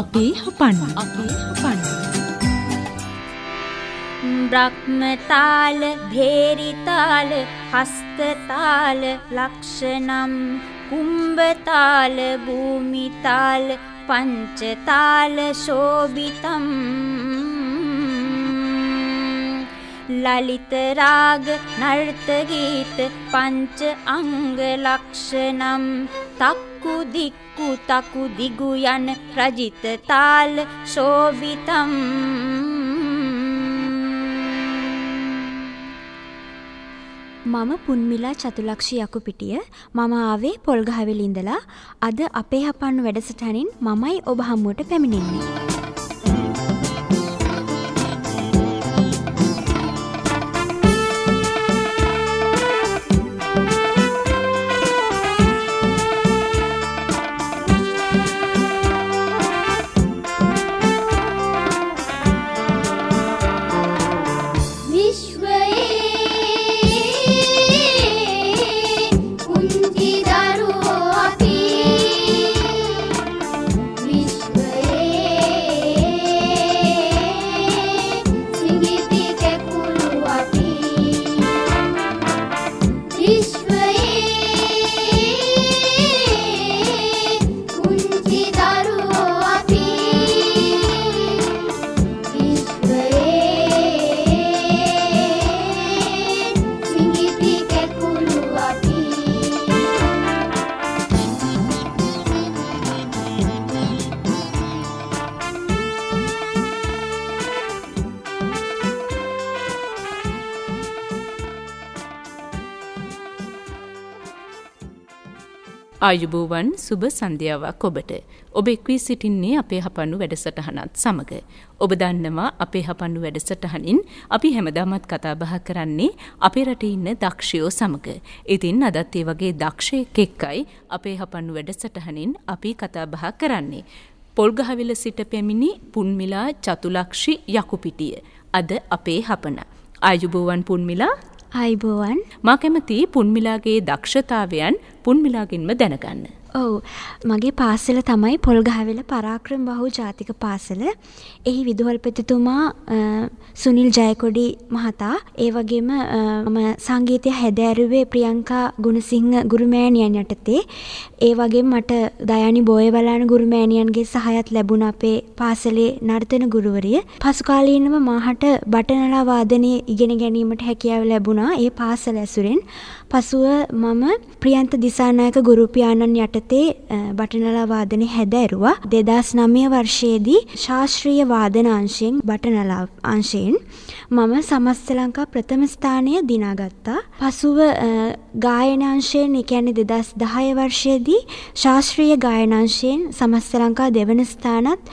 අපේ හපන්න. අපේ හපන්න බ්‍රහ්මතාල භේරිතාල හස්තතාල ලක්ෂණම් කුම්භතාල භූමිතාල පංචතාල ශෝභිතම්. ලලිත රාග නර්ත ගීත පංච අංග ලක්ෂණම්. තක්කු දික්කු තකු දිගු යන රජිත තාල ශෝභිතම්. මම පුන්මිලා චතුලක්ෂි යකුපිටිය. මම ආවේ පොල්ගහවෙල ඉඳලා. අද අපේ හපන්නු වැඩසටහනින් මමයි ඔබ හමුවට පැමිණෙන්නේ. ආයුබෝවන් සුබ සන්ධ්‍යාවක් ඔබට. ඔබ එක්වී සිටින්නේ අපේ හපන්නු වැඩසටහනත් සමග. ඔබ දන්නවා අපේ හපන්නු වැඩසටහනින් අපි හැමදාමත් කතා බහ කරන්නේ අපේ රටේ ඉන්න දක්ෂයෝ සමග. ඉතින් අදත් ඒ වගේ දක්ෂයෙක් එක්කයි අපේ හපන්නු වැඩසටහනින් අපි කතා බහ කරන්නේ. පොල්ගහවිල සිට පැමිණි පුන්මිලා චතුලක්ෂි යකුපිටිය. අද අපේ හපන. ආයුබෝවන් පුන්මිලා අයිබෝවන් මා කැමති පුන්මිලාගේ දක්ෂතාවයන් පුන්මිලාගෙන්ම දැනගන්න. ඔව් මගේ පාසල තමයි පොල්ගහවෙල පරාක්‍රම බහු ජාතික පාසල. එහි විදුහල්පතිතුමා සුනිල් ජයකොඩි මහතා ඒ වගේම මම සංගීතය හැදෑරුවේ ප්‍රියංකා ගුණසිංහ ගුරුමෑණියන් යටතේ. ඒ වගේම මට දයානි බෝයවලාන ගුරුමෑණියන්ගේ සහයත් ලැබුණ අපේ පාසලේ නර්තන ගුරුවරිය. පසු කාලීනව මාහට බටනලා වාදනය ඉගෙන ගැනීමට හැකියාව ලැබුණා ඒ පාසල ඇසුරෙන්. පසුව මම ප්‍රියන්ත දිසානායක ගුරුපියාණන් යටතේ බටනලා වාදනය හැදෑරුවා. දෙදස් නමය වර්ෂයේදී ශාස්ත්‍රීය වාදන අංශයෙන් බටනලා අංශයෙන් මම සමස්ත ලංකා ප්‍රථම ස්ථානය දිනාගත්තා. පසුව ගායනාංශයෙන් ඒ කියන්නේ 2010 වර්ෂයේදී ශාස්ත්‍රීය ගායනාංශයෙන් සමස්ත ලංකා දෙවන ස්ථානත්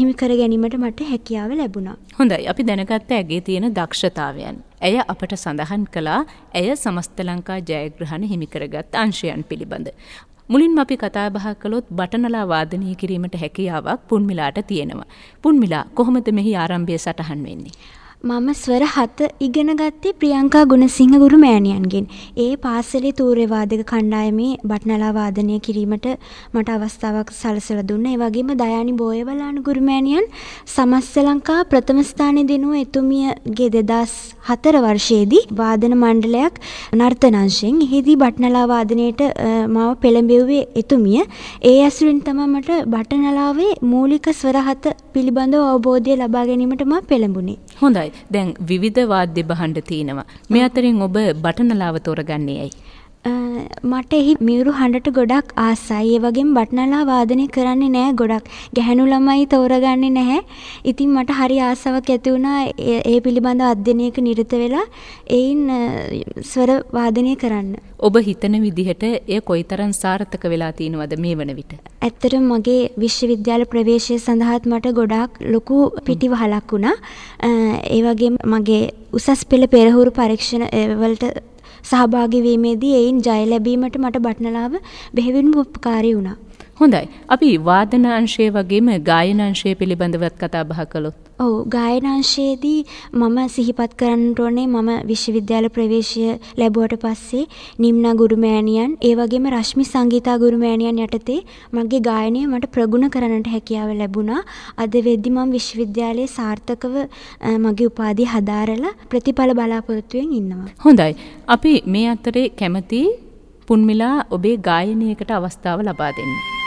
හිමි කර ගැනීමට මට හැකියාව ලැබුණා. හොඳයි. අපි දැනගත්ත ඇගේ තියෙන දක්ෂතාවයන්. ඇය අපට සඳහන් කළා ඇය සමස්ත ලංකා ජයග්‍රහණ හිමි කරගත් අංශයන් පිළිබඳ. මුලින්ම අපි කතා බහ කළොත් බටනලා වාදනය කිරීමට හැකියාවක් පුන්මිලාට තියෙනවා. පුන්මිලා කොහොමද මෙහි ආරම්භය සටහන් වෙන්නේ? මම ස්වර හත ඉගෙන ගත්තේ ප්‍රියංකා ගුණසිංහ ගුරු මෑණියන්ගෙන්. ඒ පාසලේ තූර්ය වාදක කණ්ඩායමේ බටනලා වාදනය කිරීමට මට අවස්ථාවක් සලසලා දුන්නා. ඒ වගේම දයානි බෝයවලාන ගුරු මෑණියන් සමස්ත ලංකා ප්‍රථම ස්ථානයේ දිනුව එතුමියගේ 2004 වර්ෂයේදී වාදන මණ්ඩලයක් නර්තනංශයෙන් එහිදී බටනලා වාදනයට මාව පෙළඹෙව්වේ එතුමිය. ඒ ඇසුරින් තමයි මට බටනලාවේ මූලික ස්වර හත පිළිබඳව අවබෝධය ලබා ගැනීමට මා පෙළඹුණේ. හොඳයි. දැන් විවිධ වාද්‍ය භාණ්ඩ තියෙනවා. මේ අතරින් ඔබ බටනලාව තෝරගන්නේ ඇයි? මට එහි මියුරු හඬට ගොඩක් ආසයි. ඒ වගේම බටනලා වාදනය කරන්නේ නැහැ ගොඩක්. ගැහැණු ළමයි තෝරගන්නේ නැහැ. ඉතින් මට හරි ආසාවක් ඇති වුණා ඒ පිළිබඳ අධ්‍යයනයක නිරත වෙලා එයින් ස්වර වාදනය කරන්න. ඔබ හිතන විදිහට එය කොයිතරම් සාර්ථක වෙලා තියෙනවද මේ වන විට? ඇත්තටම මගේ විශ්වවිද්‍යාල ප්‍රවේශය සඳහාත් මට ගොඩාක් ලොකු පිටිවහලක් වුණා. ඒ වගේම මගේ උසස් පෙළ පෙරහුරු පරීක්ෂණ වලට සහභාගී වීමේදී එයින් ජය ලැබීමට මට බටනලාව බෙහෙවින්ම උපකාරී වුණා. හොඳයි. අපි වාදන අංශය වගේම ගායන අංශය පිළිබඳවත් කතා බහ කළොත්. ඔව් ගායනාංශයේදී මම සිහිපත් කරන්නට ඕනේ මම විශ්වවිද්‍යාල ප්‍රවේශය ලැබුවට පස්සේ නිම්නා ගුරුමෑණියන් ඒ වගේම රශ්මි සංගීතා ගුරුමෑණියන් යටතේ මගේ ගායනය මට ප්‍රගුණ කරන්නට හැකියාව ලැබුණා. අද වෙද්දි මම විශ්වවිද්‍යාලයේ සාර්ථකව මගේ උපාධිය හදාරලා ප්‍රතිඵල බලාපොරොත්තුවෙන් ඉන්නවා. හොඳයි. අපි මේ අතරේ කැමති පුන්මිලා ඔබේ ගායනයකට අවස්ථාව ලබා දෙන්න.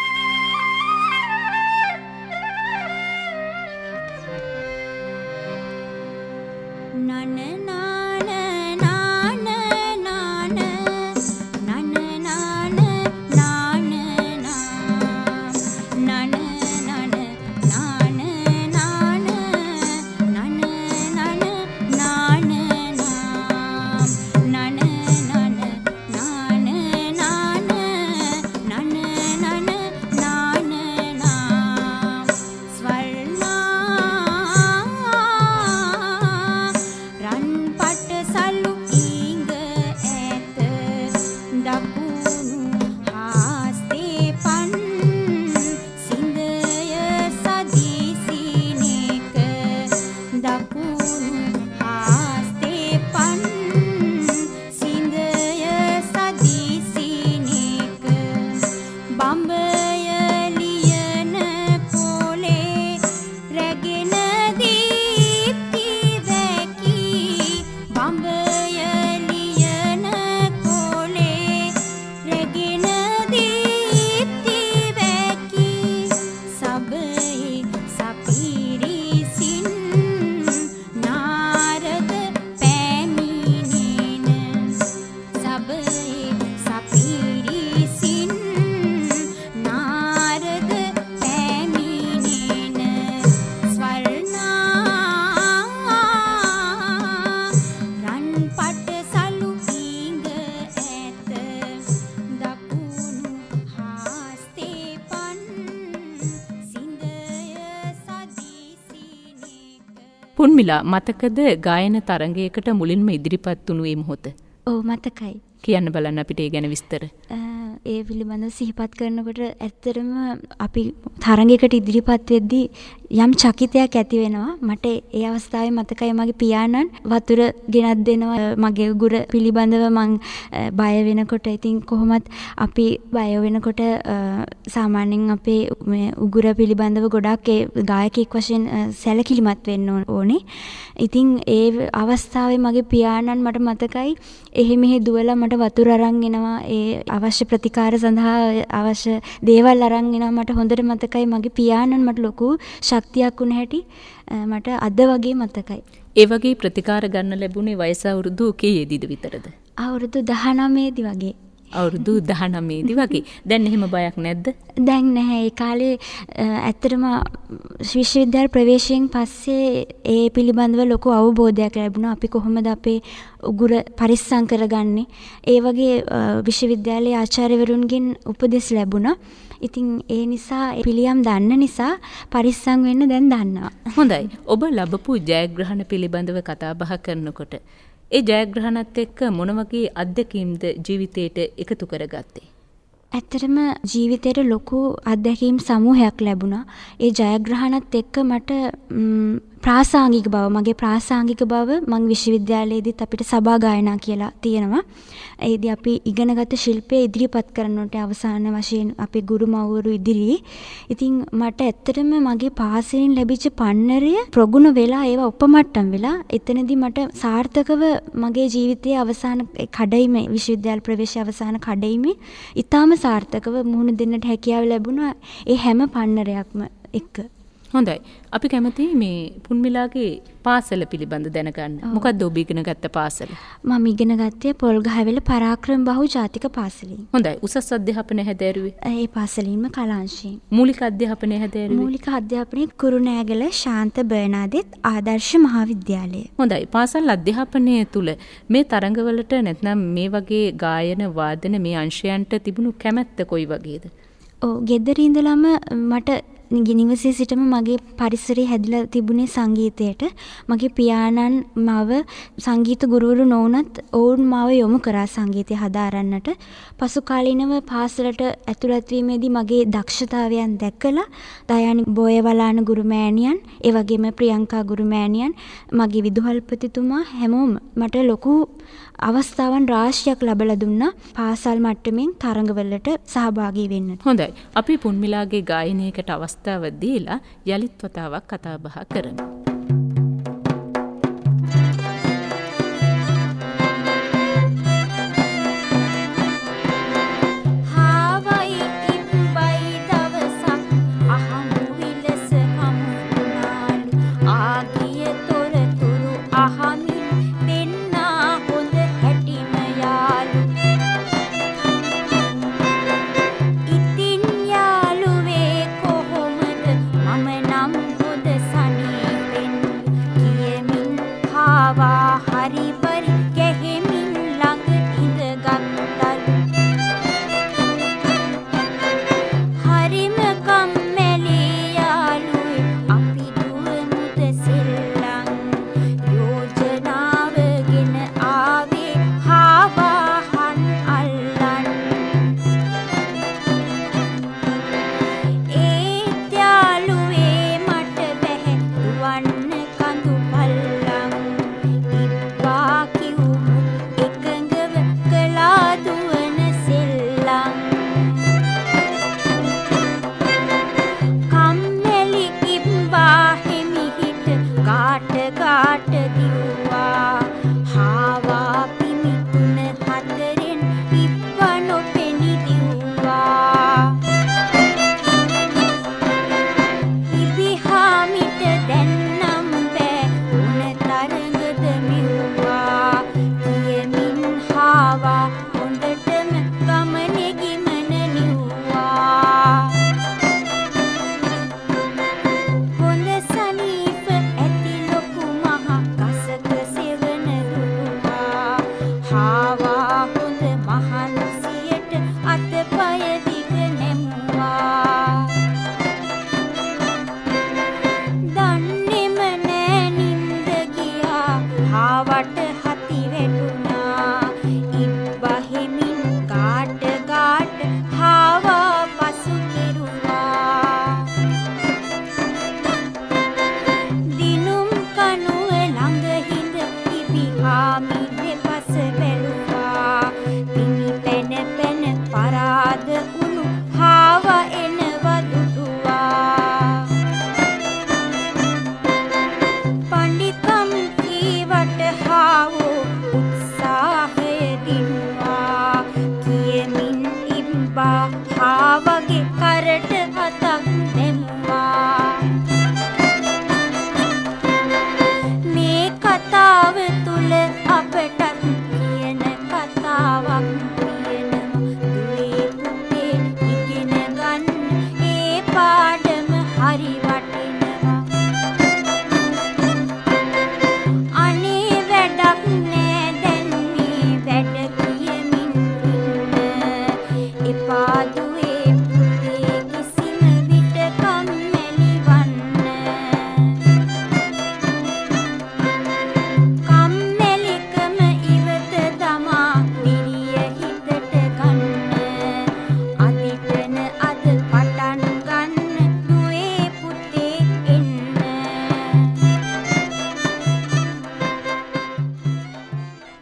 පුන්මිලා මතකද ගායන තරගයකට මුලින්ම ඉදිරිපත් වුණු ඒ මොහොත? ඔව් මතකයි. කියන්න බලන්න අපිට ඒ ගැන විස්තර. ඒ පිළිබඳව සිහිපත් කරනකොට ඇත්තටම අපි තරගයකට ඉදිරිපත් වෙද්දී යම් චකිතයක් ඇති වෙනවා. මට ඒ අවස්ථාවේ මතකයි මගේ පියාණන් වතුර ගෙනත් දෙනවා මගේ උගුර පිළිබඳව මං බය වෙනකොට ඉතින් කොහොමත් අපි බය වෙනකොට සාමාන්‍යයෙන් අපේ මේ උගුර පිළිබඳව ගොඩක් ඒ ගායකයෙක් වශයෙන් සැලකිලිමත් වෙන්න ඕනේ. ඉතින් ඒ අවස්ථාවේ මගේ පියාණන් මට මතකයි එහෙ මෙහෙ දුවලා මට වතුර අරන් එනවා ඒ අවශ්‍ය ප්‍රතිකාර සඳහා අවශ්‍ය දේවල් අරන් එනවා මට හොඳට මතකයි මගේ පියාණන් මට ලොකු ශක්තියක් වුණ හැටි මට අද වගේ මතකයි. ඒ වගේ ප්‍රතිකාර ගන්න ලැබුණේ වයස අවුරුදු කීයේදීද විතරද? අවුරුදු 19 දී වගේ. අවුරුදු 19 දී වගේ. දැන් එහෙම බයක් නැද්ද? දැන් නැහැ. ඒ කාලේ ඇත්තටම විශ්වවිද්‍යාල ප්‍රවේශයෙන් පස්සේ ඒ පිළිබඳව ලොකු අවබෝධයක් ලැබුණා. අපි කොහොමද අපේ උගුර පරිස්සම් කරගන්නේ? ඒ වගේ විශ්වවිද්‍යාලයේ ආචාර්යවරුන්ගෙන් උපදෙස් ලැබුණා. ඉතින් ඒ නිසා පිළියම් දන්න නිසා පරිස්සම් වෙන්න දැන් දන්නවා. හොඳයි. ඔබ ලැබපු ජයග්‍රහණ පිළිබඳව කතා බහ කරනකොට ඒ ජයග්‍රහණත් එක්ක මොන වගේ අත්දැකීම්ද ජීවිතේට එකතු කරගත්තේ? ඇත්තටම ජීවිතේට ලොකු අත්දැකීම් සමූහයක් ලැබුණා. ඒ ජයග්‍රහණත් එක්ක මට ප්‍රාසාංගික බව. මගේ ප්‍රාසාංගික බව මං විශ්වවිද්‍යාලයේදීත් අපිට සභා ගායනා කියලා තියෙනවා. ඒදී අපි ඉගෙනගත්ත ශිල්පය ඉදිරිපත් කරනකොට අවසාන වශයෙන් අපේ ගුරු මව්වරු ඉදිරියේ. ඉතින් මට ඇත්තටම මගේ පාසලෙන් ලැබිච්ච පන්නරය ප්‍රගුණ වෙලා ඒවා උපමට්ටම් වෙලා එතනදී මට සාර්ථකව මගේ ජීවිතයේ අවසාන කඩයිම විශ්වවිද්‍යාල ප්‍රවේශය අවසාන කඩයිමේ ඊටාම සාර්ථකව මුහුණ දෙන්නට හැකියාව ලැබුණා. ඒ හැම පන්නරයක්ම එක්ක. හොඳයි. අපි කැමති මේ පුන්මිලාගේ පාසල පිළිබඳ දැනගන්න. මොකක්ද ඔබ ඉගෙන ගත්ත පාසල? මම ඉගෙන ගත්තේ පොල්ගහවෙල පරාක්‍රම බහු ජාතික පාසලෙන්. හොඳයි. උසස් අධ්‍යාපනය හැදෑරුවේ? ඒ පාසලින්ම කලාංශයෙන්. මූලික අධ්‍යාපනය හැදෑරුවේ? මූලික අධ්‍යාපනය කුරුණෑගල ශාන්ත බර්නාදෙත් ආදර්ශ මහාවිද්‍යාලය. හොඳයි. පාසල් අධ්‍යාපනය තුල මේ තරඟවලට නැත්නම් මේ වගේ ගායන වාදන මේ අංශයන්ට තිබුණු කැමැත්ත කොයි වගේද? ඔව් ගෙදර ඉඳලම මට නිවසේ සිටම මගේ පරිසරය හැදිලා තිබුණේ සංගීතයට. මගේ පියාණන් මව සංගීත ගුරුවරු නොවුනත් ඔවුන් මාව යොමු කරා සංගීතය හදාරන්නට. පසු කාලීනව පාසලට ඇතුළත් වීමේදී මගේ දක්ෂතාවයන් දැකලා දයානි බෝයවලාන ගුරුමෑණියන්, ඒ වගේම ප්‍රියංකා ගුරුමෑණියන්, මගේ විදුහල්පතිතුමා හැමෝම මට ලොකු අවස්ථාවන් රාශියක් ලබලා දුන්නා පාසල් මට්ටමින් තරඟවලට සහභාගී වෙන්නට. හොඳයි. අපි පුන්මිලාගේ ගායනයකට අවස්ථාව දීලා යලිත් වතාවක් කතා බහ කරමු.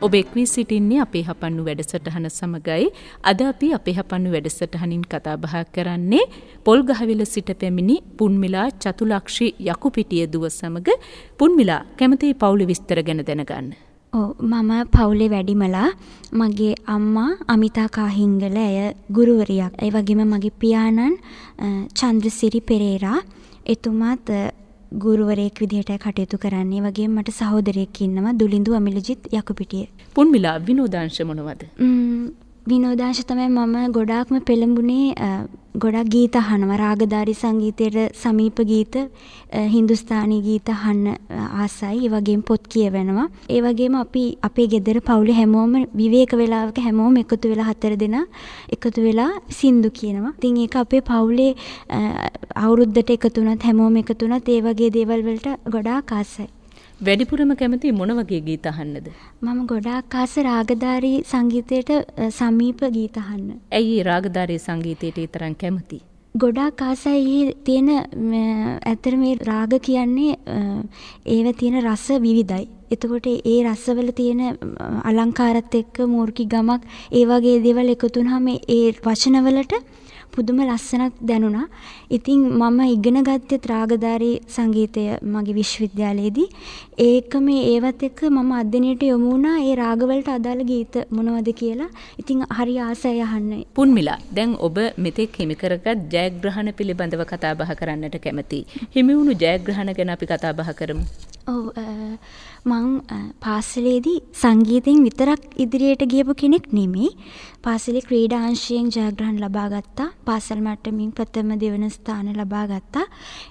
ඔබ එක්වී සිටින්නේ අපේ හපන්නු වැඩසටහන සමගයි අද අපි අපේ හපන්නු වැඩසටහනින් කතා බහ කරන්නේ පොල්ගහවිල සිට පැමිණි පුන්මිලා චතුලක්ෂි යකුපිටිය දුව සමග පුන්මිලා කැමති පවුලි විස්තර ගැන දැනගන්න. ඕ මම පවුලේ වැඩිමලා මගේ අම්මා අමිතා කාහිංගල ඇය ගුරුවරියක්. ඒ වගේම මගේ පියාණන් චන්ද්‍රසිරි පෙරේරා එතුමාත් ගුරුවරයෙක් විදිහට කටයුතු කරන්නේ වගේ මට සහෝදරයෙක් ඉන්නවා දුලින්දු අමිලජිත් යකුපිටිය. පුන්මිලා විනෝදාංශ මොනවද? විනෝදාංශ තමයි මම ගොඩාක්ම පෙළඹුණේ ගොඩක් ගීත අහනවා. රාගධාරී සංගීතයට සමීප ගීත, හින්දුස්ථානි ගීත අහන්න ආසයි. ඒ වගේම පොත් කියවනවා. ඒ වගේම අපි අපේ ගෙදර පවුලේ හැමෝම විවේක වේලාවක හැමෝම එකතු වෙලා හතර දෙනා එකතු වෙලා සින්දු කියනවා. ඉතින් ඒක අපේ පවුලේ අවුරුද්දට එකතු වුණත් හැමෝම එකතු වුණත් ඒ වගේ දේවල් වලට ගොඩාක් ආසයි. වැඩිපුරම කැමති මොන වගේ ගීත අහන්නද? මම ගොඩාක් ආස රාගධාරී සංගීතයට සමීප ගීත අහන්න. ඇයි රාගධාරී සංගීතයට ඊතරම් කැමති? ගොඩාක් ආසයි තියෙන ඇත්තට මේ රාග කියන්නේ ඒව තියෙන රස විවිධයි. එතකොට ඒ රසවල තියෙන අලංකාරත් එක්ක මූර්ති ගමක් ඒ වගේ දේවල් එකතු වුනහම ඒ වචනවලට පුදුම ලස්සනක් දැනුණා. ඉතින් මම ඉගෙන ගත්තේ රාගධාරී සංගීතය මගේ විශ්වවිද්‍යාලයේදී. ඒක මේ ඒවත් එක්ක මම අධ්‍යයනයට යොමු වුණා ඒ රාගවලට අදාළ ගීත මොනවද කියලා. ඉතින් හරි ආසයි අහන්න. පුන්මිලා දැන් ඔබ මෙතෙක් හිමි කරගත් ජයග්‍රහණ පිළිබඳව කතා බහ කරන්නට කැමතියි. හිමි වුණු ජයග්‍රහණ ගැන අපි කතා බහ කරමු. ඔව් මං පාසලේදී සංගීතයෙන් විතරක් ඉදිරියට ගියපු කෙනෙක් නෙමෙයි. පාසලේ ක්‍රීඩා අංශයෙන් ජයග්‍රහණ ලබා ගත්තා. පාසල් මට්ටමින් ප්‍රථම දෙවන ස්ථාන ලබා ගත්තා.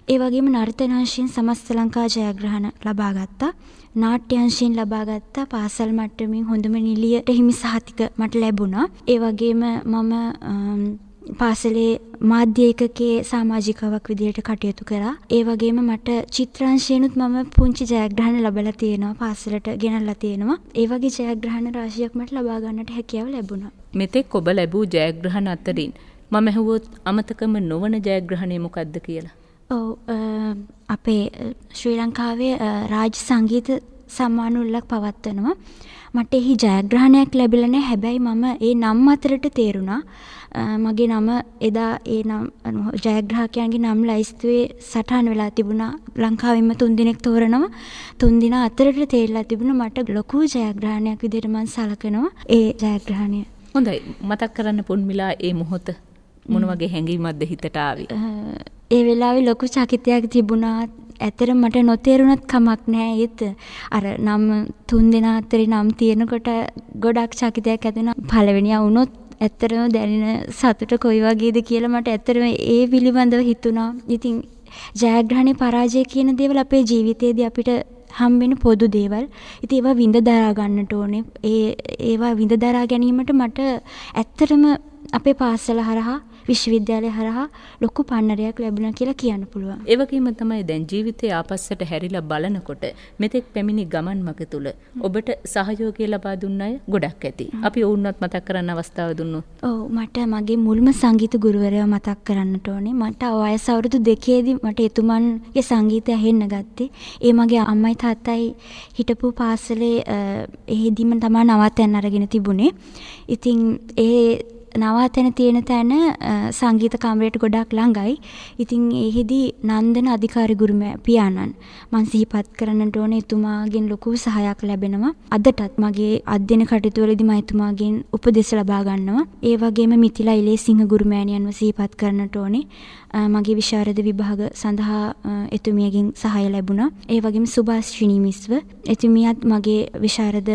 ඒ වගේම නර්තන අංශයෙන් සමස්ත ලංකා ජයග්‍රහණ ලබා ගත්තා. නාට්‍ය අංශයෙන් ලබා ගත්තා. පාසල් මට්ටමින් හොඳම නිලියට හිමි සහතික මට ලැබුණා. ඒ වගේම මම පාසලේ මාධ්‍ය ඒකකයේ සමාජිකාවක් විදිහට කටයුතු කරා. ඒ වගේම මට චිත්‍රාංශයෙන්ුත් මම පුංචි ජයග්‍රහණ ලැබලා තියෙනවා. පාසලට ගෙනල්ලා තියෙනවා. ඒ වගේ ජයග්‍රහණ රාශියක් මට ලබා ගන්නට හැකියාව ලැබුණා. මෙතෙක් ඔබ ලැබූ ජයග්‍රහණ අතරින් මම ඇහුවොත් අමතකම නොවන ජයග්‍රහණය මොකක්ද කියලා? ඔව් අපේ ශ්‍රී ලංකාවේ රාජ්‍ය සංගීත සම්මාන පවත්වනවා. මට එහි ජයග්‍රහණයක් ලැබිලා නැහැ. හැබැයි මම ඒ නම් අතරට තේරුණා. මගේ නම එදා ඒ නම් ජයග්‍රාහකයන්ගේ නම් ලයිස්තුවේ සටහන් වෙලා තිබුණා ලංකාවෙන්ම තුන් දිනෙක් තෝරනවා තුන් දින අතරට තේරලා තිබුණා මට ලොකු ජයග්‍රහණයක් විදිහට මම සලකනවා ඒ ජයග්‍රහණය හොඳයි මතක් කරන්න පුන්මිලා ඒ මොහොත මොන වගේ හැඟීමක්ද හිතට ආවේ ඒ වෙලාවේ ලොකු චකිතයක් තිබුණා ඇතර මට නොතේරුණත් කමක් නෑ ඒත් අර නම් තුන් දෙනා අතරේ නම් තියෙනකොට ගොඩක් චකිතයක් ඇතිවෙන පළවෙනියා වුණොත් ඇත්තටම දැනෙන සතුට කොයි වගේද කියලා මට ඇත්තටම ඒ පිළිබඳව හිතුණා. ඉතින් ජයග්‍රහණේ පරාජය කියන දේවල් අපේ ජීවිතේදී අපිට හම්බෙන පොදු දේවල්. ඉතින් ඒවා විඳ දරා ගන්නට ඕනේ. ඒ ඒවා විඳ දරා ගැනීමට මට ඇත්තටම අපේ පාසල හරහා විශ්වවිද්‍යාලය හරහා ලොකු පන්නරයක් ලැබුණා කියලා කියන්න පුළුවන්. ඒ වගේම තමයි දැන් ජීවිතයේ ආපස්සට හැරිලා බලනකොට මෙතෙක් පැමිණි ගමන් මඟ තුල ඔබට සහයෝගය ලබා දුන්න අය ගොඩක් ඇති. අපි ඔවුන්වත් මතක් කරන්න අවස්ථාව දුන්නොත්. ඔව් මට මගේ මුල්ම සංගීත ගුරුවරයා මතක් කරන්නට ඕනේ. මට වයස අවුරුදු දෙකේදී මට එතුමන්ගේ සංගීතය ඇහෙන්න ගත්තේ. ඒ මගේ අම්මයි තාත්තයි හිටපු පාසලේ එහෙදිම තමයි නවත්තන්න අරගෙන තිබුණේ. ඉතින් ඒ නවාතැන තියෙන තැන සංගීත කාමරයට ගොඩක් ළඟයි. ඉතින් එහිදී නන්දන අධිකාරි ගුරුමයා පියාණන් මං සිහිපත් කරන්නට ඕනේ එතුමාගෙන් ලොකු සහායක් ලැබෙනවා. අදටත් මගේ අධ්‍යයන කටයුතු වලදී මම එතුමාගෙන් උපදෙස් ලබා ගන්නවා. ඒ වගේම මිතිලා ඉලේසිංහ ගුරුමෑණියන්ව සිහිපත් කරන්නට ඕනේ. මගේ විශාරද විභාග සඳහා එතුමියගෙන් සහාය ලැබුණා. ඒ වගේම සුභාෂිනී මිස්ව එතුමියත් මගේ විශාරද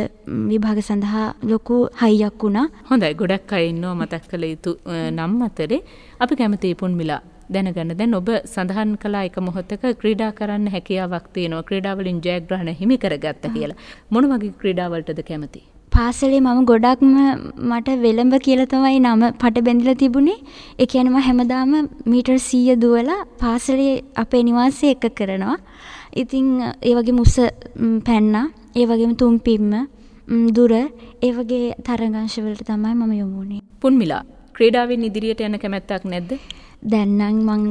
විභාග සඳහා ලොකු හයියක් වුණා. හොඳයි ගොඩක් අය ඉන්නවා මතක් කළ යුතු නම් අතරේ. අපි කැමති පුන්මිලා දැනගන්න. දැන් ඔබ සඳහන් කළා එක මොහොතක ක්‍රීඩා කරන්න හැකියාවක් තියෙනවා. ක්‍රීඩාවලින් ජයග්‍රහණ හිමි කරගත්ත කියලා. මොන වගේ ක්‍රීඩාවලටද කැමති? පාසලේ මම ගොඩක්ම මට වෙළඹ කියලා තමයි නම පට බැඳිලා තිබුණේ. ඒ කියන්නේ මම හැමදාම මීටර් 100 දුවලා පාසලේ අපේ නිවාසය එක කරනවා. ඉතින් ඒ වගේ මුස පැන්නා, ඒ වගේම තුම්පිම්ම දුර ඒ වගේ තරගංශ වලට තමයි මම යොමු වුණේ. පුන්මිලා ක්‍රීඩාවෙන් ඉදිරියට යන කැමැත්තක් නැද්ද? දැන් නම්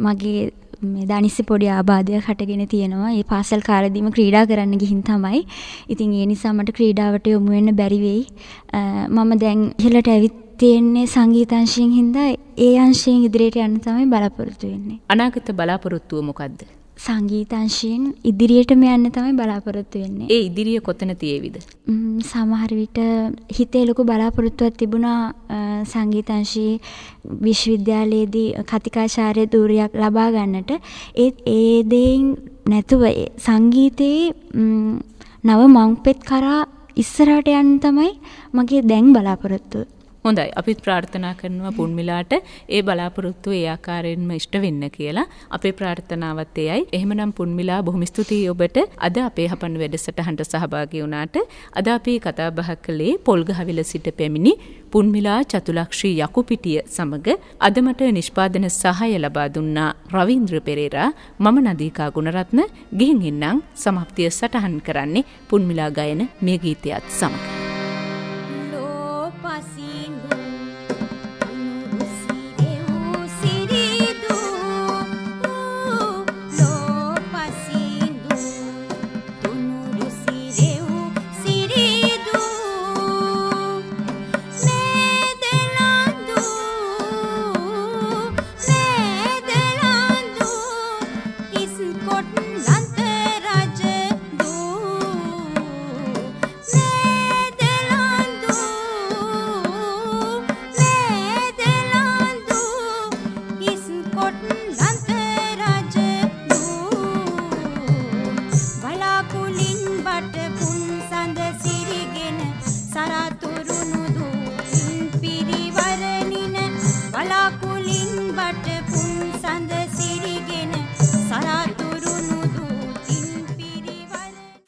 මගේ දනිස්සි පොඩි ආබාධයක් හටගෙන තියෙනවා. ඒ පාසල් කාලෙදීම ක්‍රීඩා කරන්න ගිහින් තමයි. ඉතින් ඒ නිසා මට ක්‍රීඩාවට යොමු වෙන්න බැරි වෙයි. මම දැන් ඉහළට ඇවිත් තියෙන්නේ සංගීතංශයෙන් හින්දා ඒ අංශයෙන් ඉදිරියට යන්න තමයි බලාපොරොත්තු වෙන්නේ. අනාගත බලාපොරොත්තුව මොකද්ද? සංගීතංශයෙන් ඉදිරියටම යන්න තමයි බලාපොරොත්තු වෙන්නේ. ඒ ඉදිරිය කොතන තියේවිද? සමහර විට හිතේ ලොකු බලාපොරොත්තුවක් තිබුණා සංගීතංශී විශ්වවිද්‍යාලයේදී කතිකාචාර්ය ධූරයක් ලබා ගන්නට. ඒත් ඒ දෙයින් නැතුව සංගීතයේ නව මංපෙත් කරා ඉස්සරහට යන්න තමයි මගේ දැන් බලාපොරොත්තුව. හොඳයි. අපිත් ප්‍රාර්ථනා කරනවා පුන්මිලාට ඒ බලාපොරොත්තු ඒ ආකාරයෙන්ම ඉෂ්ට වෙන්න කියලා. අපේ ප්‍රාර්ථනාවත් එයයි. එහෙමනම් පුන්මිලා බොහොම ස්තුතියි ඔබට. අද අපේ හපන් වැඩසටහනට සහභාගී වුණාට අද අපි කතා බහ කළේ පොල්ගහවිල සිට පැමිණි පුන්මිලා චතුලක්ෂී යකුපිටිය සමග අද මට නිෂ්පාදන සහාය ලබා දුන්නා රවීන්ද්‍ර පෙරේරා මම නදීකා ගුණරත්න ගිහින් එන්නම් සමප්තිය සටහන් කරන්නේ පුන්මිලා ගයන මේ ගීතයත් සමඟ.